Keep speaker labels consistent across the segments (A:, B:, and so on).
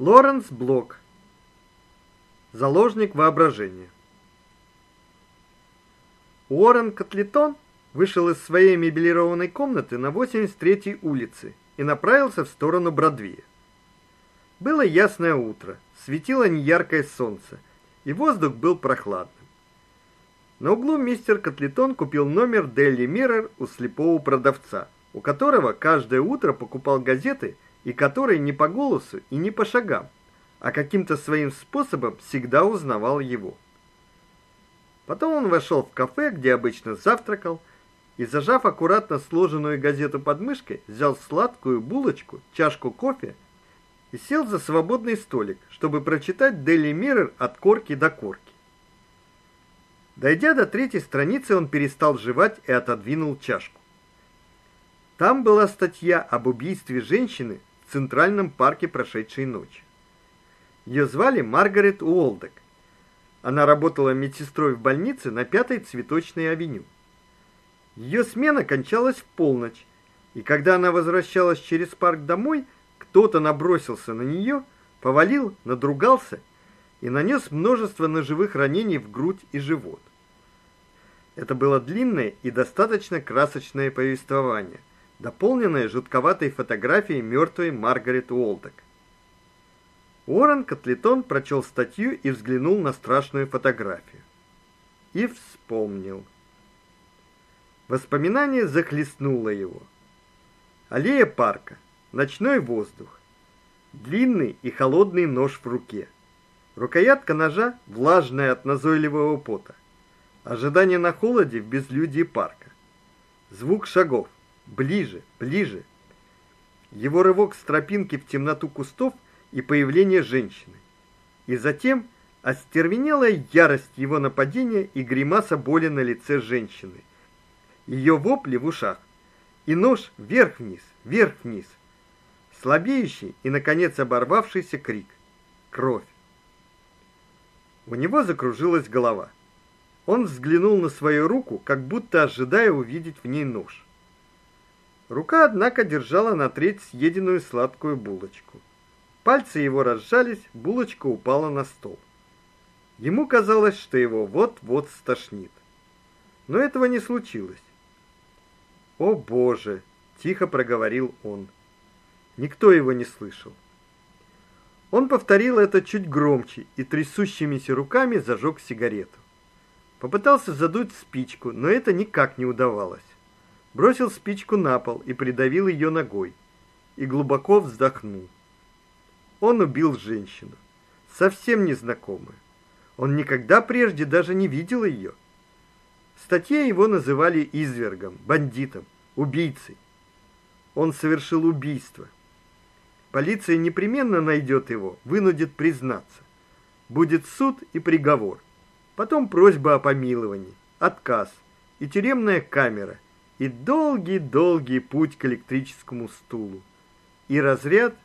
A: Лоренс Блок. Заложник воображения. Уоррен Котлетон вышел из своей меблированной комнаты на 83-й улице и направился в сторону Бродвея. Было ясное утро, светило неяркое солнце, и воздух был прохладным. На углу мистер Котлетон купил номер Daily Mirror у слепого продавца, у которого каждое утро покупал газеты и который не по голосу и не по шагам, а каким-то своим способом всегда узнавал его. Потом он вошел в кафе, где обычно завтракал, и зажав аккуратно сложенную газету под мышкой, взял сладкую булочку, чашку кофе и сел за свободный столик, чтобы прочитать Daily Mirror от корки до корки. Дойдя до третьей страницы, он перестал жевать и отодвинул чашку. Там была статья об убийстве женщины в Центральном парке прошедшей ночи. Ее звали Маргарет Уолдек. Она работала медсестрой в больнице на Пятой Цветочной авеню. Ее смена кончалась в полночь, и когда она возвращалась через парк домой, кто-то набросился на нее, повалил, надругался и нанес множество ножевых ранений в грудь и живот. Это было длинное и достаточно красочное повествование – дополненная жутковатой фотографией мертвой Маргарет Уолдек. Уоррен Котлетон прочел статью и взглянул на страшную фотографию. И вспомнил. Воспоминание захлестнуло его. Аллея парка, ночной воздух, длинный и холодный нож в руке. Рукоятка ножа влажная от назойливого пота. Ожидание на холоде в безлюдии парка. Звук шагов. Ближе, ближе. Его рывок с тропинки в темноту кустов и появление женщины. И затем остервенелая ярость его нападения и гримаса боли на лице женщины. Ее вопли в ушах. И нож вверх-вниз, вверх-вниз. Слабеющий и наконец оборвавшийся крик. Кровь. У него закружилась голова. Он взглянул на свою руку, как будто ожидая увидеть в ней нож. Рука, однако, держала на треть съеденную сладкую булочку. Пальцы его разжались, булочка упала на стол. Ему казалось, что его вот-вот стошнит. Но этого не случилось. "О, боже", тихо проговорил он. Никто его не слышал. Он повторил это чуть громче и трясущимися руками зажег сигарету. Попытался задуть спичку, но это никак не удавалось бросил спичку на пол и придавил ее ногой, и глубоко вздохнул. Он убил женщину, совсем незнакомую. Он никогда прежде даже не видел ее. В статье его называли извергом, бандитом, убийцей. Он совершил убийство. Полиция непременно найдет его, вынудит признаться. Будет суд и приговор. Потом просьба о помиловании, отказ и тюремная камера, и долгий-долгий путь к электрическому стулу. И разряд,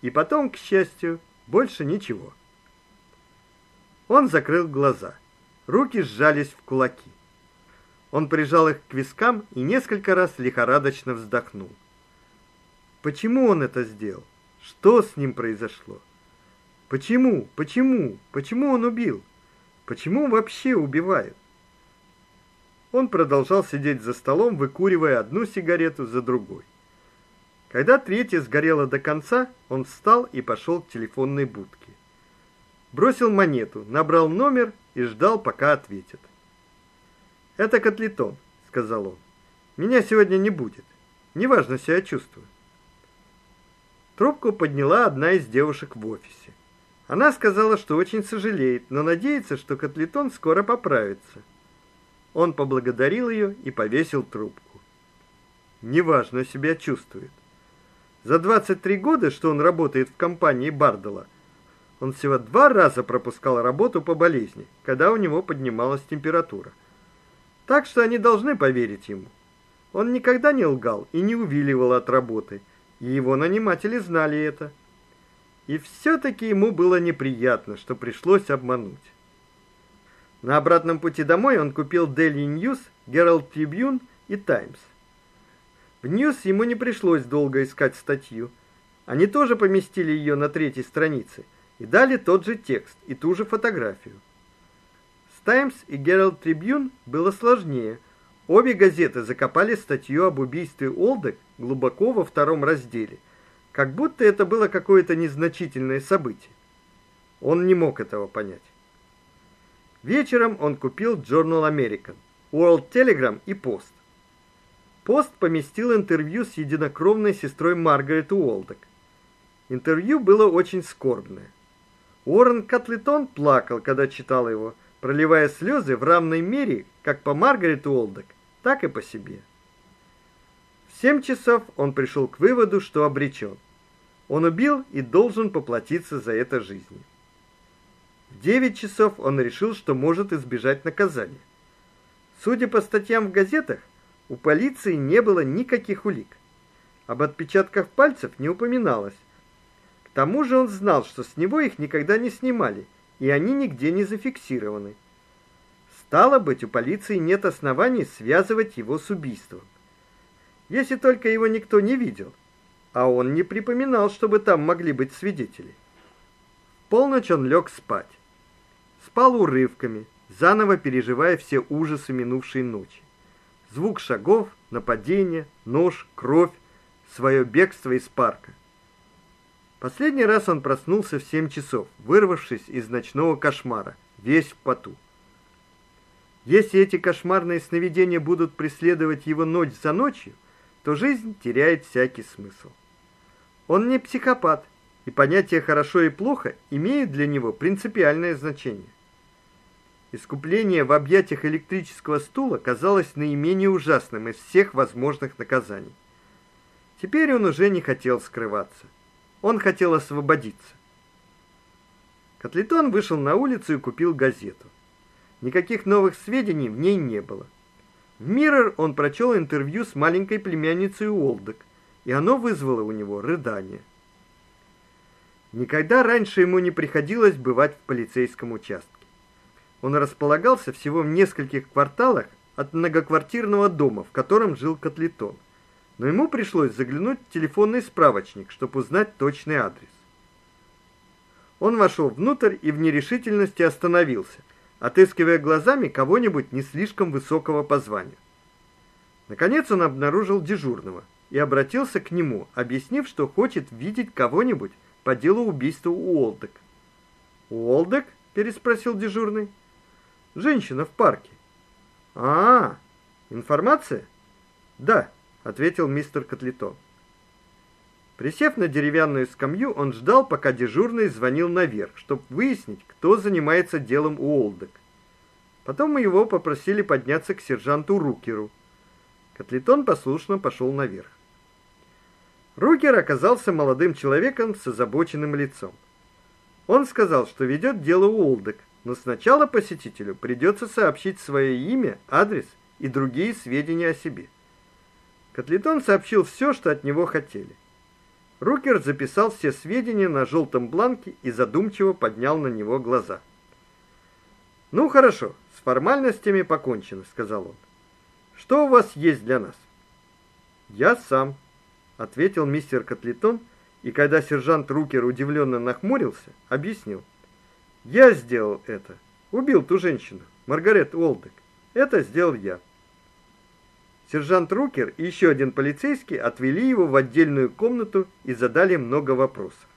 A: и потом, к счастью, больше ничего. Он закрыл глаза. Руки сжались в кулаки. Он прижал их к вискам и несколько раз лихорадочно вздохнул. Почему он это сделал? Что с ним произошло? Почему? Почему? Почему он убил? Почему вообще убивают? Он продолжал сидеть за столом, выкуривая одну сигарету за другой. Когда третья сгорела до конца, он встал и пошел к телефонной будке. Бросил монету, набрал номер и ждал, пока ответят. "Это Котлетон", сказал он. "Меня сегодня не будет. Неважно себя чувствую". Трубку подняла одна из девушек в офисе. Она сказала, что очень сожалеет, но надеется, что Котлетон скоро поправится. Он поблагодарил ее и повесил трубку. Неважно себя чувствует. За 23 года, что он работает в компании Бардела, он всего два раза пропускал работу по болезни, когда у него поднималась температура. Так что они должны поверить ему. Он никогда не лгал и не увиливал от работы, и его наниматели знали это. И все таки ему было неприятно, что пришлось обмануть. На обратном пути домой он купил Daily News, Herald Tribune и Times. В News ему не пришлось долго искать статью. Они тоже поместили ее на третьей странице и дали тот же текст и ту же фотографию. С Times и Herald Tribune было сложнее. Обе газеты закопали статью об убийстве Олдек глубоко во втором разделе, как будто это было какое-то незначительное событие. Он не мог этого понять. Вечером он купил Journal American, World Telegram и Post. Пост поместил интервью с единокровной сестрой Маргарет Уолдек. Интервью было очень скорбное. Уоррен Котлетон плакал, когда читал его, проливая слезы в равной мере как по Маргарет Уолдек, так и по себе. В семь часов он пришел к выводу, что обречен. Он убил и должен поплатиться за это жизнью. В 9 часов он решил, что может избежать наказания. Судя по статьям в газетах, у полиции не было никаких улик. Об отпечатках пальцев не упоминалось. К тому же он знал, что с него их никогда не снимали, и они нигде не зафиксированы. Стало быть, у полиции нет оснований связывать его с убийством. Если только его никто не видел, а он не припоминал, чтобы там могли быть свидетели. В полночь он лег спать. Спал урывками, заново переживая все ужасы минувшей ночи звук шагов, нападение, нож, кровь, свое бегство из парка. Последний раз он проснулся в 7 часов, вырвавшись из ночного кошмара, весь в поту. Если эти кошмарные сновидения будут преследовать его ночь за ночью, то жизнь теряет всякий смысл. Он не психопат, и понятия хорошо и плохо имеют для него принципиальное значение. Искупление в объятиях электрического стула казалось наименее ужасным из всех возможных наказаний. Теперь он уже не хотел скрываться. Он хотел освободиться. Котлетон вышел на улицу и купил газету. Никаких новых сведений в ней не было. В Mirror он прочел интервью с маленькой племянницей Уолдек, и оно вызвало у него рыдание. Никогда раньше ему не приходилось бывать в полицейском участке. Он располагался всего в нескольких кварталах от многоквартирного дома, в котором жил Котлетон. Но ему пришлось заглянуть в телефонный справочник, чтобы узнать точный адрес. Он вошел внутрь и в нерешительности остановился, отыскивая глазами кого-нибудь не слишком высокого по званию. Наконец он обнаружил дежурного и обратился к нему, объяснив, что хочет видеть кого-нибудь по делу убийства Уолдек. "Уолдек?" переспросил дежурный. Женщина в парке. А, информация? Да, ответил мистер Котлетон. Присев на деревянную скамью, он ждал, пока дежурный звонил наверх, чтобы выяснить, кто занимается делом Уолдек. Потом его попросили подняться к сержанту Рукеру. Котлетон послушно пошел наверх. Рукер оказался молодым человеком с озабоченным лицом. Он сказал, что ведет дело Уолдек, но сначала посетителю придется сообщить свое имя, адрес и другие сведения о себе. Котлетон сообщил все, что от него хотели. Рукер записал все сведения на желтом бланке и задумчиво поднял на него глаза. Ну хорошо, с формальностями покончено, сказал он. Что у вас есть для нас? Я сам, ответил мистер Котлетон, и когда сержант Рукер удивленно нахмурился, объяснил: я сделал это. Убил ту женщину, Маргарет Уолдек. Это сделал я. Сержант Рукер и еще один полицейский отвели его в отдельную комнату и задали много вопросов.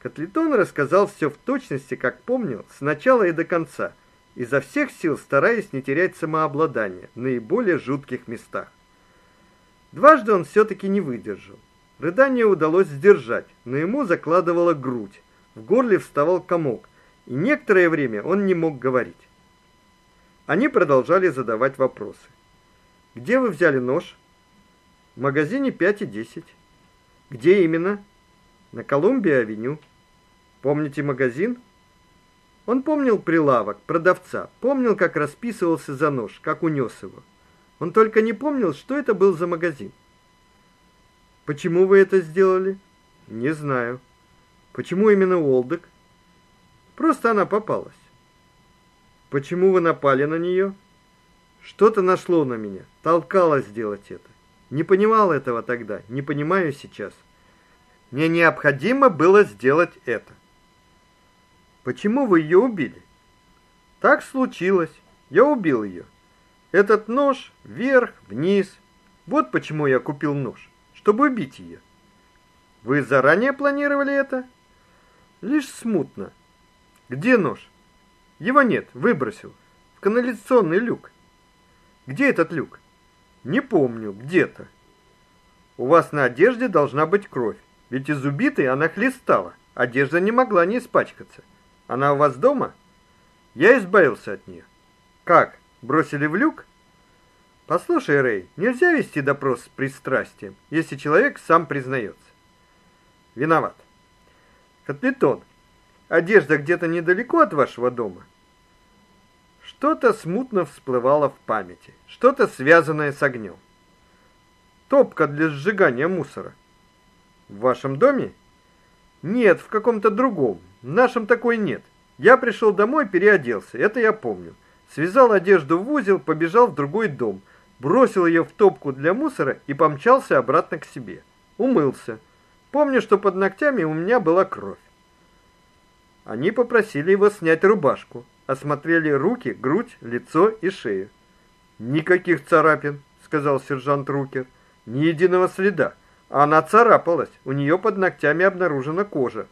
A: Котлетон рассказал все в точности, как помнил, с начала и до конца, изо всех сил стараясь не терять самообладание в наиболее жутких местах. Дважды он все таки не выдержал. Рыдание удалось сдержать, но ему закладывала грудь. В горле вставал комок, и некоторое время он не мог говорить. Они продолжали задавать вопросы. Где вы взяли нож? В магазине 5 и 10. Где именно? На Колумбия-авеню. Помните магазин? Он помнил прилавок, продавца, помнил, как расписывался за нож, как унес его. Он только не помнил, что это был за магазин. Почему вы это сделали? Не знаю. Почему именно Уолдек? Просто она попалась. Почему вы напали на нее? Что-то нашло на меня, толкало сделать это. Не понимал этого тогда, не понимаю сейчас. Мне необходимо было сделать это. Почему вы ее убили? Так случилось. Я убил ее. Этот нож вверх, вниз. Вот почему я купил нож, чтобы убить ее. Вы заранее планировали это? Лишь смутно. Где нож? Его нет, выбросил в канализационный люк. Где этот люк? Не помню, где-то. У вас на одежде должна быть кровь, ведь из убитой она хлестала. Одежда не могла не испачкаться. Она у вас дома? Я избавился от нее. Как? Бросили в люк? Послушай, Рей, нельзя вести допрос с пристрастием, если человек сам признается. Виноват. Котлетон, одежда где-то недалеко от вашего дома? Что-то смутно всплывало в памяти, что-то связанное с огнем. Топка для сжигания мусора. В вашем доме? Нет, в каком-то другом. В нашем такой нет. Я пришел домой, переоделся, это я помню. Связал одежду в узел, побежал в другой дом, бросил ее в топку для мусора и помчался обратно к себе. Умылся. Помню, что под ногтями у меня была кровь. Они попросили его снять рубашку, осмотрели руки, грудь, лицо и шею. Никаких царапин, сказал сержант Рукер. Ни единого следа. Она царапалась, у нее под ногтями обнаружена кожа.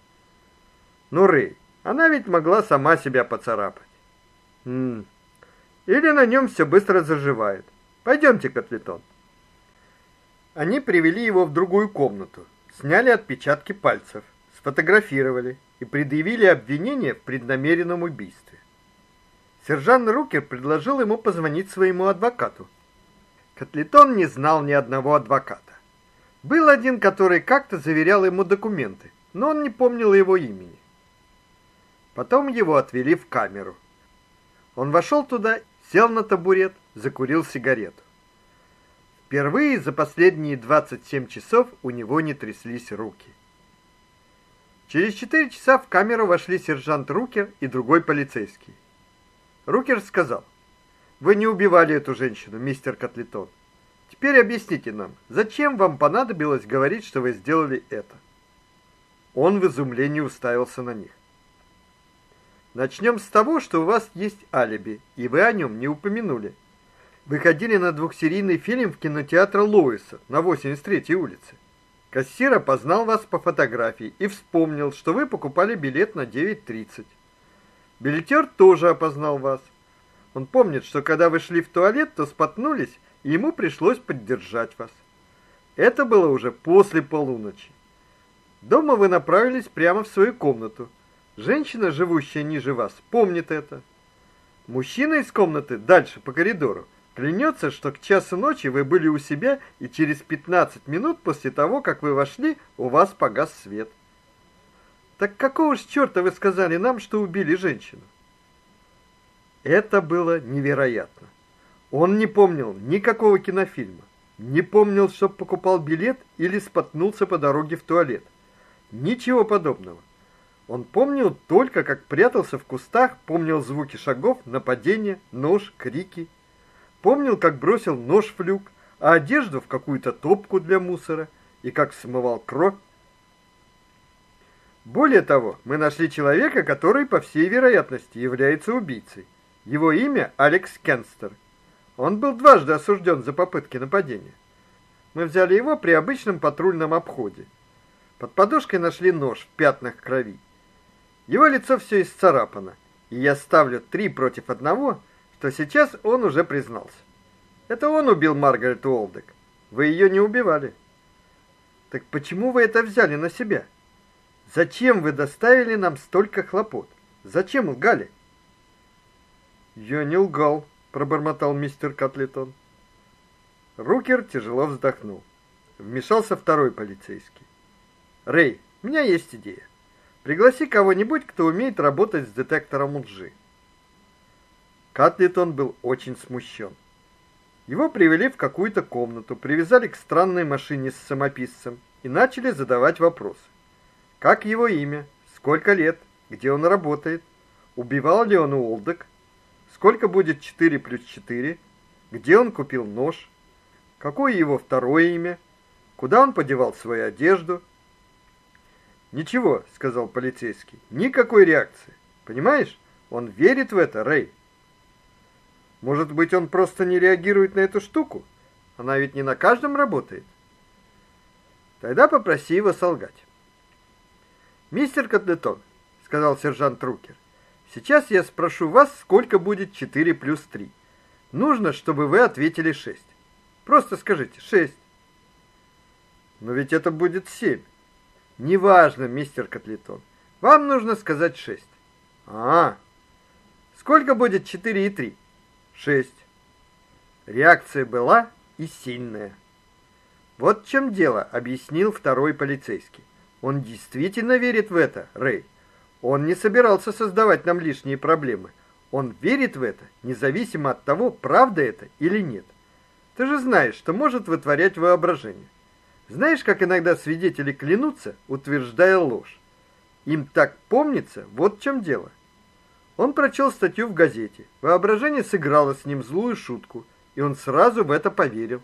A: Ну, Рэй, она ведь могла сама себя поцарапать. М -м. Или на нем все быстро заживает. Пойдемте, Котлетон. Они привели его в другую комнату, сняли отпечатки пальцев, сфотографировали и предъявили обвинение в преднамеренном убийстве. Сержант Рукер предложил ему позвонить своему адвокату. Котлетон не знал ни одного адвоката. Был один, который как-то заверял ему документы, но он не помнил его имени. Потом его отвели в камеру. Он вошел туда, сел на табурет закурил сигарету. Впервые за последние 27 часов у него не тряслись руки. Через 4 часа в камеру вошли сержант Рукер и другой полицейский. Рукер сказал: "Вы не убивали эту женщину, мистер Котлетон. Теперь объясните нам, зачем вам понадобилось говорить, что вы сделали это?" Он в изумлении уставился на них. Начнем с того, что у вас есть алиби, и вы о нем не упомянули выходили на двухсерийный фильм в кинотеатре Лоиса на 83-й улице. Кассир опознал вас по фотографии и вспомнил, что вы покупали билет на 9:30. Билетер тоже опознал вас. Он помнит, что когда вы шли в туалет, то споткнулись, и ему пришлось поддержать вас. Это было уже после полуночи. Дома вы направились прямо в свою комнату. Женщина, живущая ниже вас, помнит это. Мужчина из комнаты дальше по коридору Клянется, что к часу ночи вы были у себя, и через 15 минут после того, как вы вошли, у вас погас свет. Так какого ж чёрта вы сказали нам, что убили женщину? Это было невероятно. Он не помнил никакого кинофильма, не помнил, что покупал билет или споткнулся по дороге в туалет. Ничего подобного. Он помнил только, как прятался в кустах, помнил звуки шагов, нападения, нож, крики Помнил, как бросил нож в люк, а одежду в какую-то топку для мусора и как смывал кровь. Более того, мы нашли человека, который, по всей вероятности, является убийцей. Его имя Алекс Кенстер. Он был дважды осужден за попытки нападения. Мы взяли его при обычном патрульном обходе. Под подушкой нашли нож в пятнах крови. Его лицо все исцарапано, и я ставлю три против одного – что сейчас он уже признался. Это он убил Маргарет Уолдек. Вы ее не убивали. Так почему вы это взяли на себя? Зачем вы доставили нам столько хлопот? Зачем лгали? Я не лгал, пробормотал мистер Котлетон. Рукер тяжело вздохнул. Вмешался второй полицейский. Рей, у меня есть идея. Пригласи кого-нибудь, кто умеет работать с детектором лжи. Катлитон был очень смущен. Его привели в какую-то комнату, привязали к странной машине с самописцем и начали задавать вопросы. Как его имя? Сколько лет? Где он работает? Убивал ли он Уолдек? Сколько будет 4 плюс 4? Где он купил нож? Какое его второе имя? Куда он подевал свою одежду? Ничего, сказал полицейский. Никакой реакции. Понимаешь? Он верит в это, Рэй. Может быть, он просто не реагирует на эту штуку? Она ведь не на каждом работает. Тогда попроси его солгать. Мистер Котлетон, сказал сержант Рукер. Сейчас я спрошу вас, сколько будет 4 плюс 3. Нужно, чтобы вы ответили 6. Просто скажите 6. Но ведь это будет 7. Неважно, мистер Котлетон. Вам нужно сказать 6. А. Сколько будет 4 и 3? 6. Реакция была и сильная. Вот в чем дело, объяснил второй полицейский. Он действительно верит в это, Рэй. Он не собирался создавать нам лишние проблемы. Он верит в это, независимо от того, правда это или нет. Ты же знаешь, что может вытворять воображение. Знаешь, как иногда свидетели клянутся, утверждая ложь. Им так помнится, вот в чем дело. Он прочел статью в газете. Воображение сыграло с ним злую шутку, и он сразу в это поверил.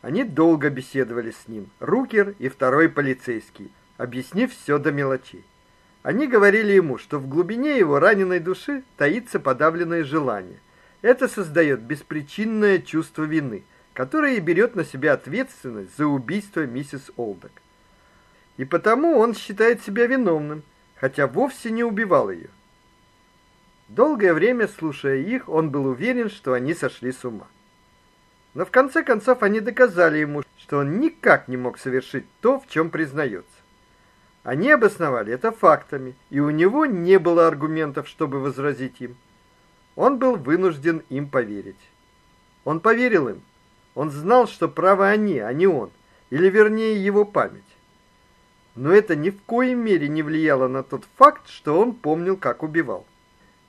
A: Они долго беседовали с ним, Рукер и второй полицейский, объяснив все до мелочей. Они говорили ему, что в глубине его раненой души таится подавленное желание. Это создает беспричинное чувство вины, которое и берет на себя ответственность за убийство миссис Олдок. И потому он считает себя виновным, хотя вовсе не убивал ее. Долгое время слушая их, он был уверен, что они сошли с ума. Но в конце концов они доказали ему, что он никак не мог совершить то, в чем признается. Они обосновали это фактами, и у него не было аргументов, чтобы возразить им. Он был вынужден им поверить. Он поверил им. Он знал, что правы они, а не он, или вернее его память. Но это ни в коей мере не влияло на тот факт, что он помнил, как убивал.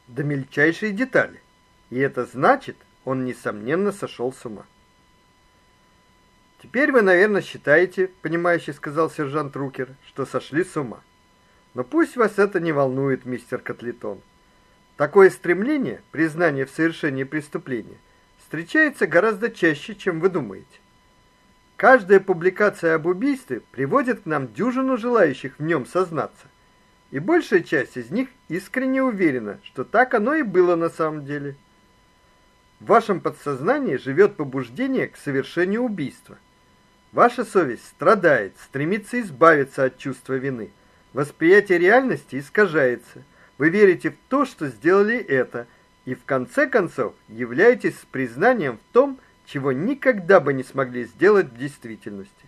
A: До мельчайшей детали. И это значит, он несомненно сошел с ума. Теперь вы, наверное, считаете, понимающе сказал сержант Рукер, что сошли с ума. Но пусть вас это не волнует, мистер Котлетон. Такое стремление, признание в совершении преступления, встречается гораздо чаще, чем вы думаете. Каждая публикация об убийстве приводит к нам дюжину желающих в нем сознаться. И большая часть из них искренне уверена, что так оно и было на самом деле. В вашем подсознании живет побуждение к совершению убийства. Ваша совесть страдает, стремится избавиться от чувства вины. Восприятие реальности искажается. Вы верите в то, что сделали это, и в конце концов являетесь признанием в том, чего никогда бы не смогли сделать в действительности.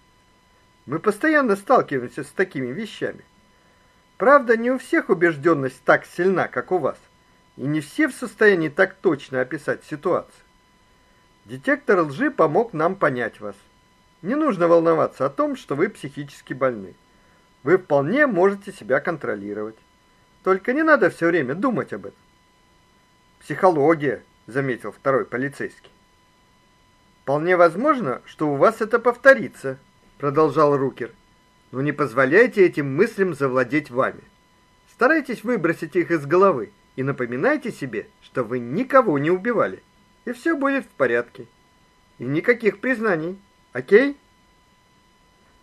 A: Мы постоянно сталкиваемся с такими вещами. Правда, не у всех убежденность так сильна, как у вас, и не все в состоянии так точно описать ситуацию. Детектор лжи помог нам понять вас. Не нужно волноваться о том, что вы психически больны. Вы вполне можете себя контролировать. Только не надо все время думать об этом. Психология, заметил второй полицейский. Вполне возможно, что у вас это повторится, продолжал Рукер. Но не позволяйте этим мыслям завладеть вами. Старайтесь выбросить их из головы и напоминайте себе, что вы никого не убивали, и все будет в порядке. И никаких признаний. О'кей?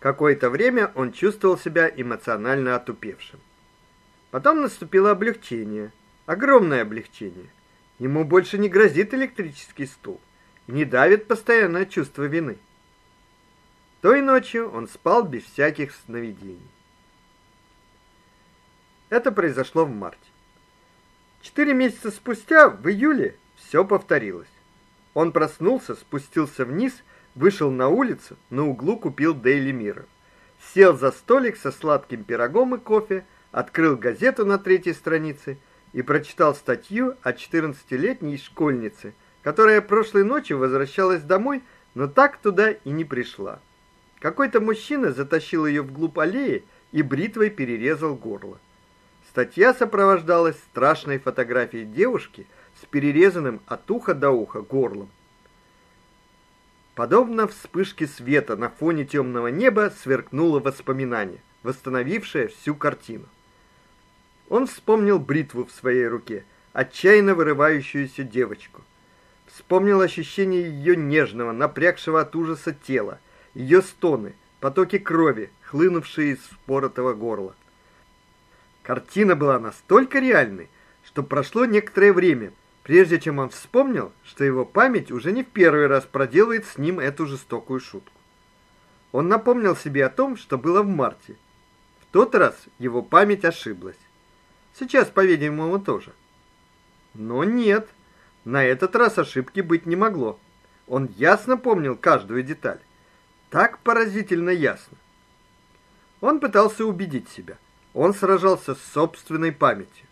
A: Какое-то время он чувствовал себя эмоционально отупевшим. Потом наступило облегчение, огромное облегчение. Ему больше не грозит электрический стул, не давит постоянное чувство вины. Той ночью он спал без всяких сновидений. Это произошло в марте. Четыре месяца спустя, в июле, все повторилось. Он проснулся, спустился вниз вышел на улицу, на углу купил Daily Mirror. Сел за столик со сладким пирогом и кофе, открыл газету на третьей странице и прочитал статью о 14-летней школьнице, которая прошлой ночью возвращалась домой, но так туда и не пришла. Какой-то мужчина затащил ее вглубь аллеи и бритвой перерезал горло. Статья сопровождалась страшной фотографией девушки с перерезанным от уха до уха горлом. Подобно вспышке света на фоне темного неба сверкнуло воспоминание, восстановившее всю картину. Он вспомнил бритву в своей руке, отчаянно вырывающуюся девочку. Вспомнил ощущение ее нежного, напрягшего от ужаса тела, ее стоны, потоки крови, хлынувшие из споротого горла. Картина была настолько реальной, что прошло некоторое время, прежде чем он вспомнил, что его память уже не в первый раз проделывает с ним эту жестокую шутку. Он напомнил себе о том, что было в марте. В тот раз его память ошиблась. Сейчас, по-видимому, тоже. Но нет, на этот раз ошибки быть не могло. Он ясно помнил каждую деталь. Так поразительно ясно. Он пытался убедить себя. Он сражался с собственной памятью.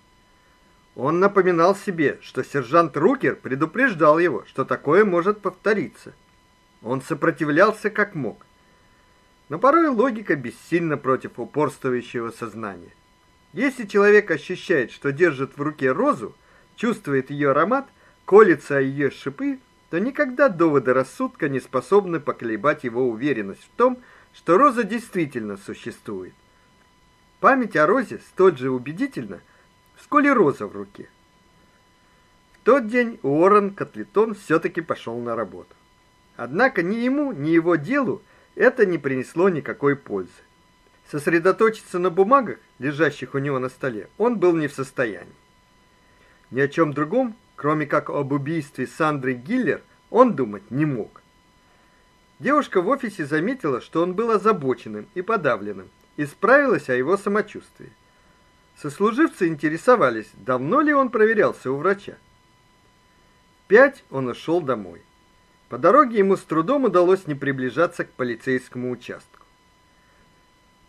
A: Он напоминал себе, что сержант Рукер предупреждал его, что такое может повториться. Он сопротивлялся как мог. Но порой логика бессильна против упорствующего сознания. Если человек ощущает, что держит в руке розу, чувствует ее аромат, колется о ее шипы, то никогда доводы рассудка не способны поколебать его уверенность в том, что роза действительно существует. Память о розе столь же убедительна, сколь и роза в руке. В тот день Уоррен Котлетон все таки пошел на работу. Однако ни ему, ни его делу это не принесло никакой пользы. Сосредоточиться на бумагах, лежащих у него на столе, он был не в состоянии. Ни о чем другом, кроме как об убийстве Сандры Гиллер, он думать не мог. Девушка в офисе заметила, что он был озабоченным и подавленным и справилась о его самочувствии. Сослуживцы интересовались, давно ли он проверялся у врача. В пять он ушел домой. По дороге ему с трудом удалось не приближаться к полицейскому участку.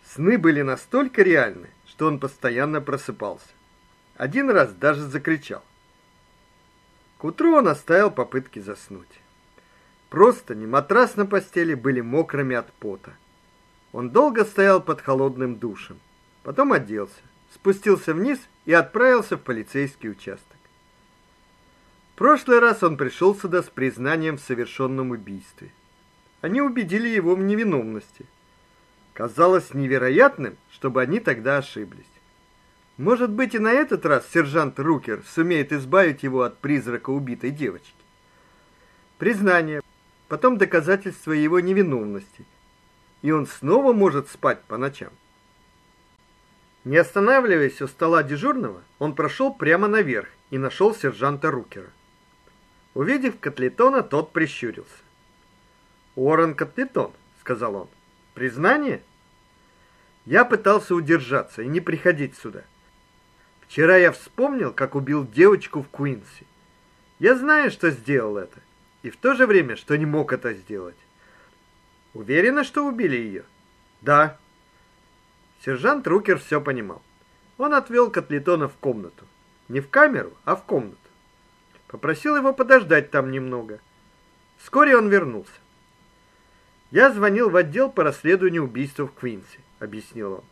A: Сны были настолько реальны, что он постоянно просыпался. Один раз даже закричал. К утру он оставил попытки заснуть. Просто не матрас на постели были мокрыми от пота. Он долго стоял под холодным душем, потом оделся, спустился вниз и отправился в полицейский участок. В прошлый раз он пришел сюда с признанием в совершенном убийстве. Они убедили его в невиновности. Казалось невероятным, чтобы они тогда ошиблись. Может быть, и на этот раз сержант Рукер сумеет избавить его от призрака убитой девочки. Признание, потом доказательство его невиновности, и он снова может спать по ночам. Не останавливаясь у стола дежурного, он прошел прямо наверх и нашел сержанта Рукера. Увидев Котлетона, тот прищурился. "Уоррен Котлетон", сказал он. "Признание?" Я пытался удержаться и не приходить сюда. Вчера я вспомнил, как убил девочку в Куинси. Я знаю, что сделал это, и в то же время, что не мог это сделать. Уверена, что убили ее?» Да. Сержант Рукер все понимал. Он отвел Котлетона в комнату. Не в камеру, а в комнату. Попросил его подождать там немного. Вскоре он вернулся. Я звонил в отдел по расследованию убийства в Квинси, объяснил он.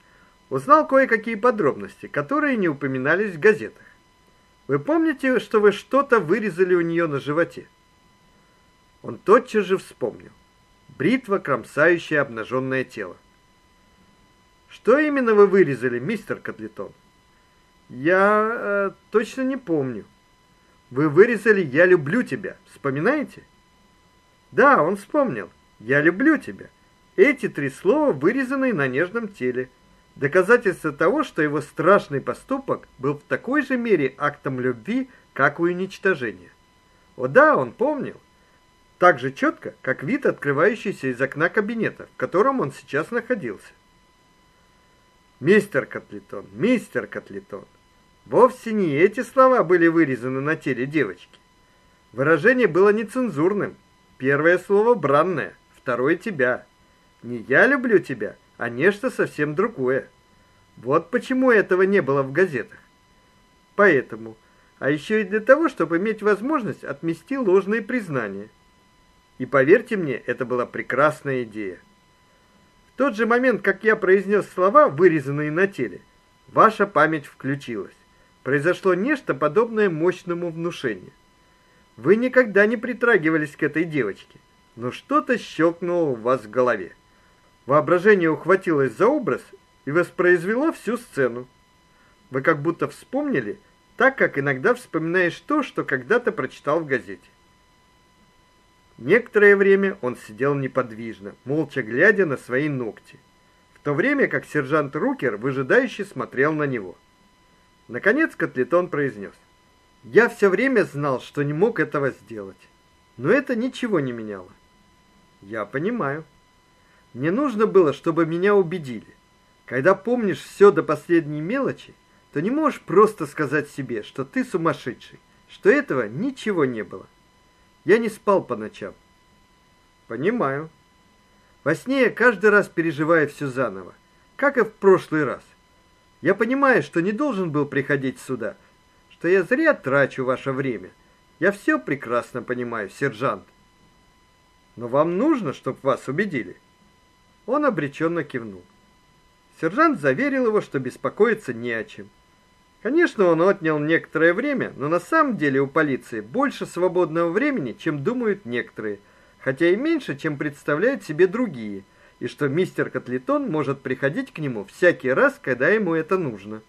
A: Узнал кое-какие подробности, которые не упоминались в газетах. Вы помните, что вы что-то вырезали у нее на животе? Он тотчас же вспомнил бритва, кромсающая обнаженное тело. Что именно вы вырезали, мистер Котлетон? Я э, точно не помню. Вы вырезали я люблю тебя, вспоминаете? Да, он вспомнил. Я люблю тебя. Эти три слова вырезаны на нежном теле. Доказательство того, что его страшный поступок был в такой же мере актом любви, как и уничтожение. О да, он помнил так же четко, как вид, открывающийся из окна кабинета, в котором он сейчас находился. Мистер Котлетон, мистер Котлетон. Вовсе не эти слова были вырезаны на теле девочки. Выражение было нецензурным. Первое слово бранное, второе тебя. Не я люблю тебя, а нечто совсем другое. Вот почему этого не было в газетах. Поэтому, а еще и для того, чтобы иметь возможность отмести ложные признания. И поверьте мне, это была прекрасная идея. В тот же момент, как я произнес слова, вырезанные на теле, ваша память включилась. Произошло нечто подобное мощному внушению. Вы никогда не притрагивались к этой девочке, но что-то щелкнуло у вас в голове. Воображение ухватилось за образ и воспроизвело всю сцену. Вы как будто вспомнили, так как иногда вспоминаешь то, что когда-то прочитал в газете. Некоторое время он сидел неподвижно, молча глядя на свои ногти. В то время как сержант Рукер выжидающе смотрел на него. Наконец Котлетон произнес: "Я все время знал, что не мог этого сделать, но это ничего не меняло. Я понимаю. Мне нужно было, чтобы меня убедили. Когда помнишь все до последней мелочи, то не можешь просто сказать себе, что ты сумасшедший, что этого ничего не было. Я не спал по ночам. Понимаю. Во сне я каждый раз переживаю все заново, как и в прошлый раз. Я понимаю, что не должен был приходить сюда, что я зря трачу ваше время. Я все прекрасно понимаю, сержант. Но вам нужно, чтобы вас убедили. Он обреченно кивнул. Сержант заверил его, что беспокоиться не о чем. Конечно, он отнял некоторое время, но на самом деле у полиции больше свободного времени, чем думают некоторые, хотя и меньше, чем представляют себе другие, и что мистер Котлетон может приходить к нему всякий раз, когда ему это нужно.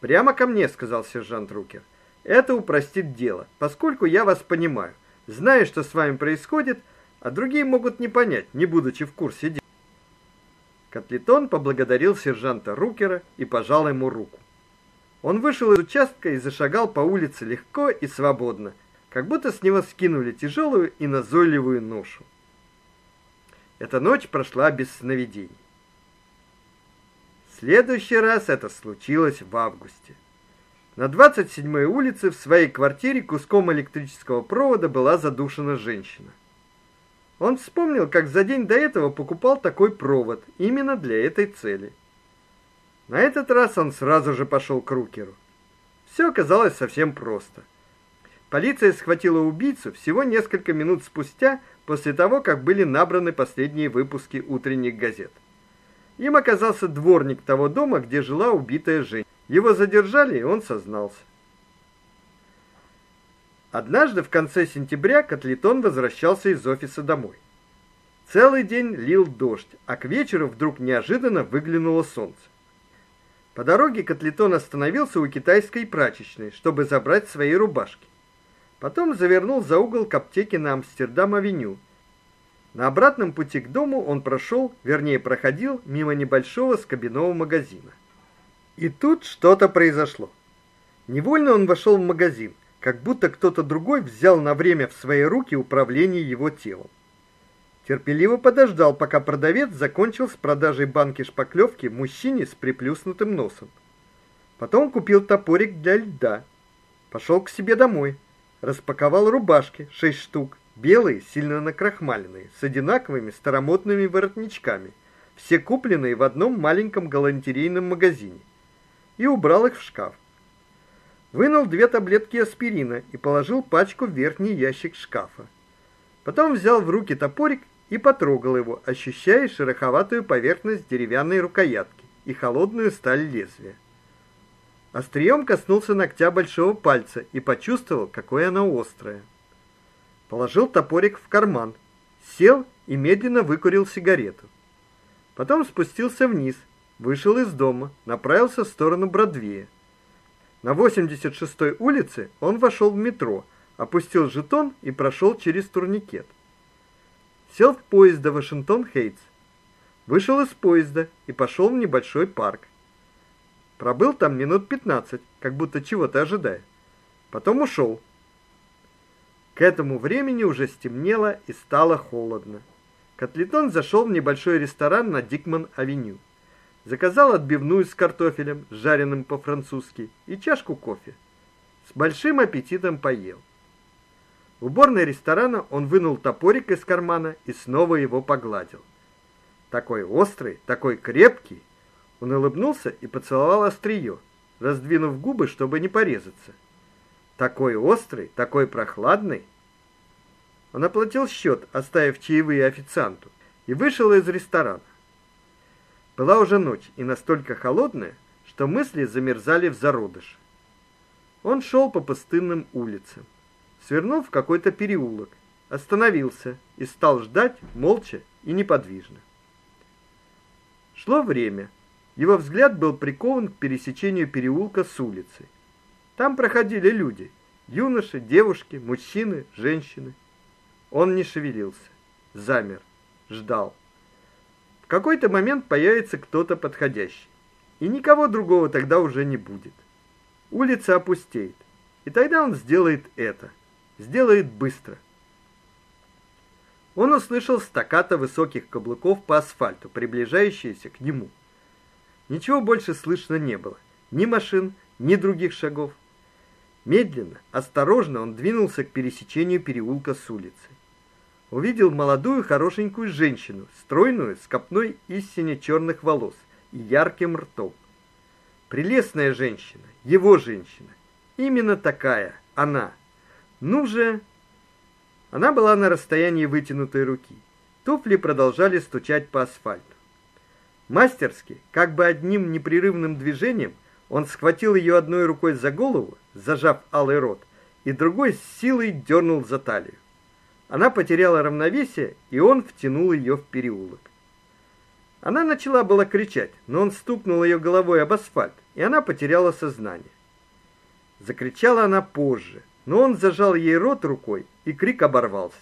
A: Прямо ко мне, сказал сержант Рукер. Это упростит дело, поскольку я вас понимаю, знаю, что с вами происходит, а другие могут не понять, не будучи в курсе дела. Котлетон поблагодарил сержанта Рукера и пожал ему руку. Он вышел из участка и зашагал по улице легко и свободно, как будто с него скинули тяжелую и назойливую ношу. Эта ночь прошла без сновидений. Следующий раз это случилось в августе. На 27-й улице в своей квартире куском электрического провода была задушена женщина. Он вспомнил, как за день до этого покупал такой провод именно для этой цели. На этот раз он сразу же пошел к Рукеру. Все оказалось совсем просто. Полиция схватила убийцу всего несколько минут спустя после того, как были набраны последние выпуски утренних газет. Им оказался дворник того дома, где жила убитая женщина. Его задержали, и он сознался. Однажды в конце сентября Котлетон возвращался из офиса домой. Целый день лил дождь, а к вечеру вдруг неожиданно выглянуло солнце. По дороге Котлетон остановился у китайской прачечной, чтобы забрать свои рубашки. Потом завернул за угол к аптеке на Амстердам-авеню. На обратном пути к дому он прошел, вернее, проходил мимо небольшого скобяного магазина. И тут что-то произошло. Невольно он вошел в магазин – как будто кто-то другой взял на время в свои руки управление его телом. Терпеливо подождал, пока продавец закончил с продажей банки шпаклевки мужчине с приплюснутым носом. Потом купил топорик для льда. Пошел к себе домой, распаковал рубашки, шесть штук, белые, сильно накрахмаленные, с одинаковыми старомодными воротничками, все купленные в одном маленьком галантерейном магазине, и убрал их в шкаф. Вынул две таблетки аспирина и положил пачку в верхний ящик шкафа. Потом взял в руки топорик и потрогал его, ощущая шероховатую поверхность деревянной рукоятки и холодную сталь лезвия. Острием коснулся ногтя большого пальца и почувствовал, какое оно острое. Положил топорик в карман, сел и медленно выкурил сигарету. Потом спустился вниз, вышел из дома, направился в сторону Бродвея. На 86-й улице он вошел в метро, опустил жетон и прошел через турникет. Сел в поезд до Вашингтон-Хейтс. Вышел из поезда и пошел в небольшой парк. Пробыл там минут 15, как будто чего-то ожидая. Потом ушел. К этому времени уже стемнело и стало холодно. Котлетон зашел в небольшой ресторан на Дикман-авеню. Заказал отбивную с картофелем, жареным по-французски, и чашку кофе. С большим аппетитом поел. В уборной ресторана он вынул топорик из кармана и снова его погладил. Такой острый, такой крепкий. Он улыбнулся и поцеловал острие, раздвинув губы, чтобы не порезаться. Такой острый, такой прохладный. Он оплатил счет, оставив чаевые официанту, и вышел из ресторана. Была уже ночь и настолько холодная, что мысли замерзали в зародыш. Он шел по пустынным улицам, свернул в какой-то переулок, остановился и стал ждать молча и неподвижно. Шло время. Его взгляд был прикован к пересечению переулка с улицей. Там проходили люди: юноши, девушки, мужчины, женщины. Он не шевелился, замер, ждал. В какой-то момент появится кто-то подходящий, и никого другого тогда уже не будет. Улица опустеет, и тогда он сделает это. Сделает быстро. Он услышал стаката высоких каблуков по асфальту, приближающиеся к нему. Ничего больше слышно не было. Ни машин, ни других шагов. Медленно, осторожно он двинулся к пересечению переулка с улицей. Увидел молодую хорошенькую женщину, стройную, с копной истине черных волос и ярким ртом. Прелестная женщина, его женщина. Именно такая она. Ну же, она была на расстоянии вытянутой руки. Туфли продолжали стучать по асфальту. Мастерски, как бы одним непрерывным движением, он схватил ее одной рукой за голову, зажав алый рот, и другой с силой дернул за талию. Она потеряла равновесие, и он втянул ее в переулок. Она начала было кричать, но он стукнул ее головой об асфальт, и она потеряла сознание. Закричала она позже, но он зажал ей рот рукой, и крик оборвался.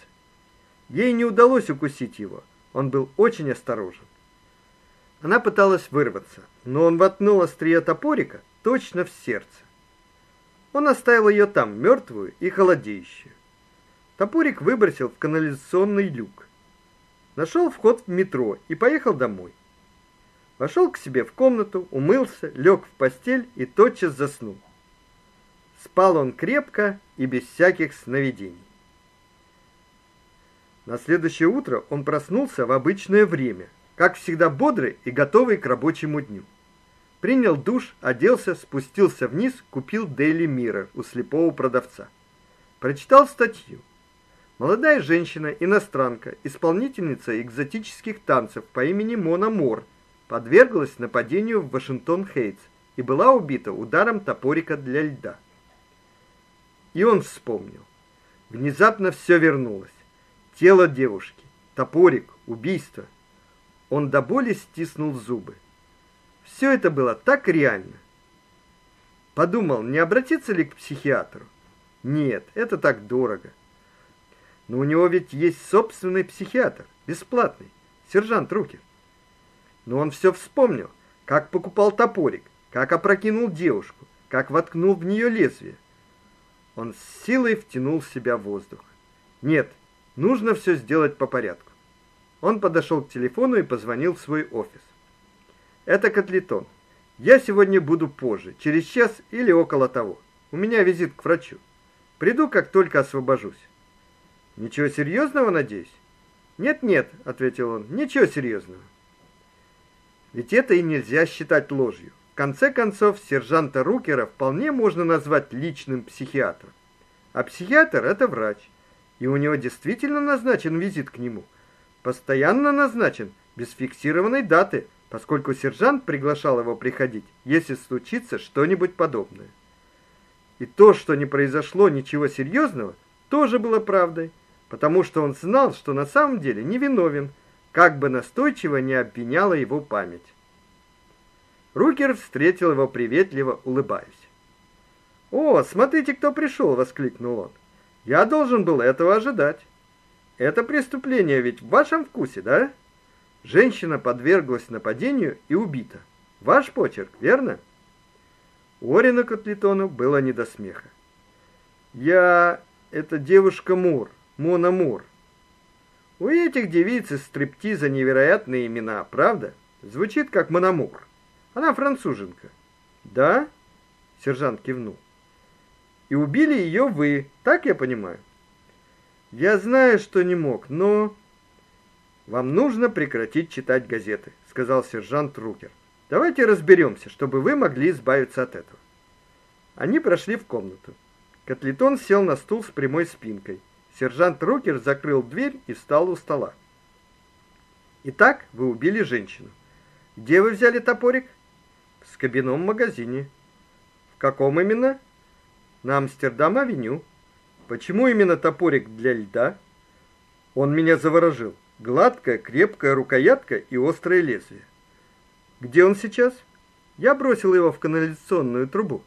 A: Ей не удалось укусить его. Он был очень осторожен. Она пыталась вырваться, но он воткнул острие топорика точно в сердце. Он оставил ее там, мертвую и холодеющую. Топорик выбросил в канализационный люк. Нашел вход в метро и поехал домой. Вошел к себе в комнату, умылся, лег в постель и тотчас заснул. Спал он крепко и без всяких сновидений. На следующее утро он проснулся в обычное время, как всегда бодрый и готовый к рабочему дню. Принял душ, оделся, спустился вниз, купил Daily Mirror у слепого продавца. Прочитал статью. Молодая женщина, иностранка, исполнительница экзотических танцев по имени Мона Мор, подверглась нападению в Вашингтон-Хейтс и была убита ударом топорика для льда. И он вспомнил. Внезапно все вернулось. Тело девушки, топорик, убийство. Он до боли стиснул зубы. Все это было так реально. Подумал, не обратиться ли к психиатру. Нет, это так дорого. Но у него ведь есть собственный психиатр, бесплатный, сержант Рукер. Но он все вспомнил, как покупал топорик, как опрокинул девушку, как воткнул в нее лезвие. Он с силой втянул в себя воздух. Нет, нужно все сделать по порядку. Он подошел к телефону и позвонил в свой офис. Это Котлетон. Я сегодня буду позже, через час или около того. У меня визит к врачу. Приду, как только освобожусь. Ничего серьезного, надеюсь? Нет-нет, ответил он. Ничего серьезного. Ведь это и нельзя считать ложью. В конце концов, сержанта Рукера вполне можно назвать личным психиатром. А психиатр это врач, и у него действительно назначен визит к нему. Постоянно назначен, без фиксированной даты, поскольку сержант приглашал его приходить, если случится что-нибудь подобное. И то, что не произошло ничего серьезного, тоже было правдой, потому что он знал, что на самом деле невиновен, как бы настойчиво не обвиняла его память. Рукер встретил его приветливо, улыбаясь. "О, смотрите, кто пришел!» — воскликнул он. "Я должен был этого ожидать. Это преступление ведь в вашем вкусе, да? Женщина подверглась нападению и убита. Ваш почерк, верно?" Орину Котлетону было не до смеха. "Я это девушка Мур, Мона Мур. У этих девиц из стриптиза невероятные имена, правда? Звучит как Мономур. Она француженка. Да? Сержант кивнул. И убили ее вы, так я понимаю? Я знаю, что не мог, но вам нужно прекратить читать газеты, сказал сержант Рукер. Давайте разберемся, чтобы вы могли избавиться от этого. Они прошли в комнату. Котлетон сел на стул с прямой спинкой. Сержант Рукер закрыл дверь и встал у стола. Итак, вы убили женщину. Где вы взяли топорик? В кабином магазине. В каком именно? На Амстердам-авеню. Почему именно топорик для льда? Он меня заворожил. Гладкая, крепкая рукоятка и острое лезвие. Где он сейчас? Я бросил его в канализационную трубу.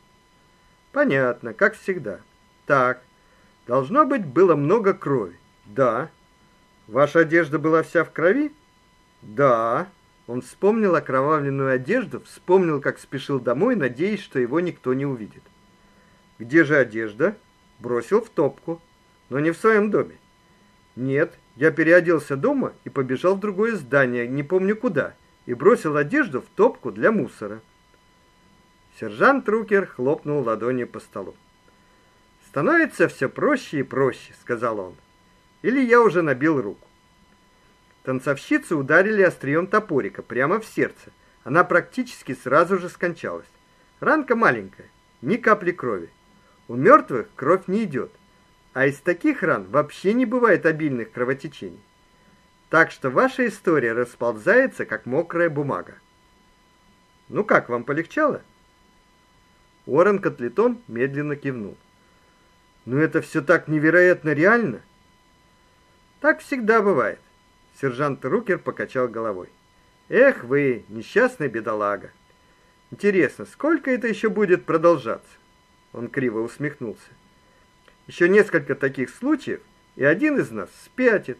A: Понятно, как всегда. Так. Должно быть, было много крови. Да. Ваша одежда была вся в крови? Да. Он вспомнил окровавленную одежду, вспомнил, как спешил домой, надеясь, что его никто не увидит. Где же одежда? Бросил в топку, но не в своем доме. Нет, я переоделся дома и побежал в другое здание, не помню куда, и бросил одежду в топку для мусора. Сержант Рукер хлопнул ладонью по столу. Становится все проще и проще, сказал он. Или я уже набил руку. Танцовщицу ударили острием топорика прямо в сердце. Она практически сразу же скончалась. Ранка маленькая, ни капли крови. У мертвых кровь не идет, а из таких ран вообще не бывает обильных кровотечений. Так что ваша история расползается как мокрая бумага. Ну как, вам полегчало? Уоррен Котлетон медленно кивнул. Ну это все так невероятно реально. Так всегда бывает. Сержант Рукер покачал головой. Эх вы, несчастный бедолага. Интересно, сколько это еще будет продолжаться? Он криво усмехнулся. Еще несколько таких случаев, и один из нас спятит.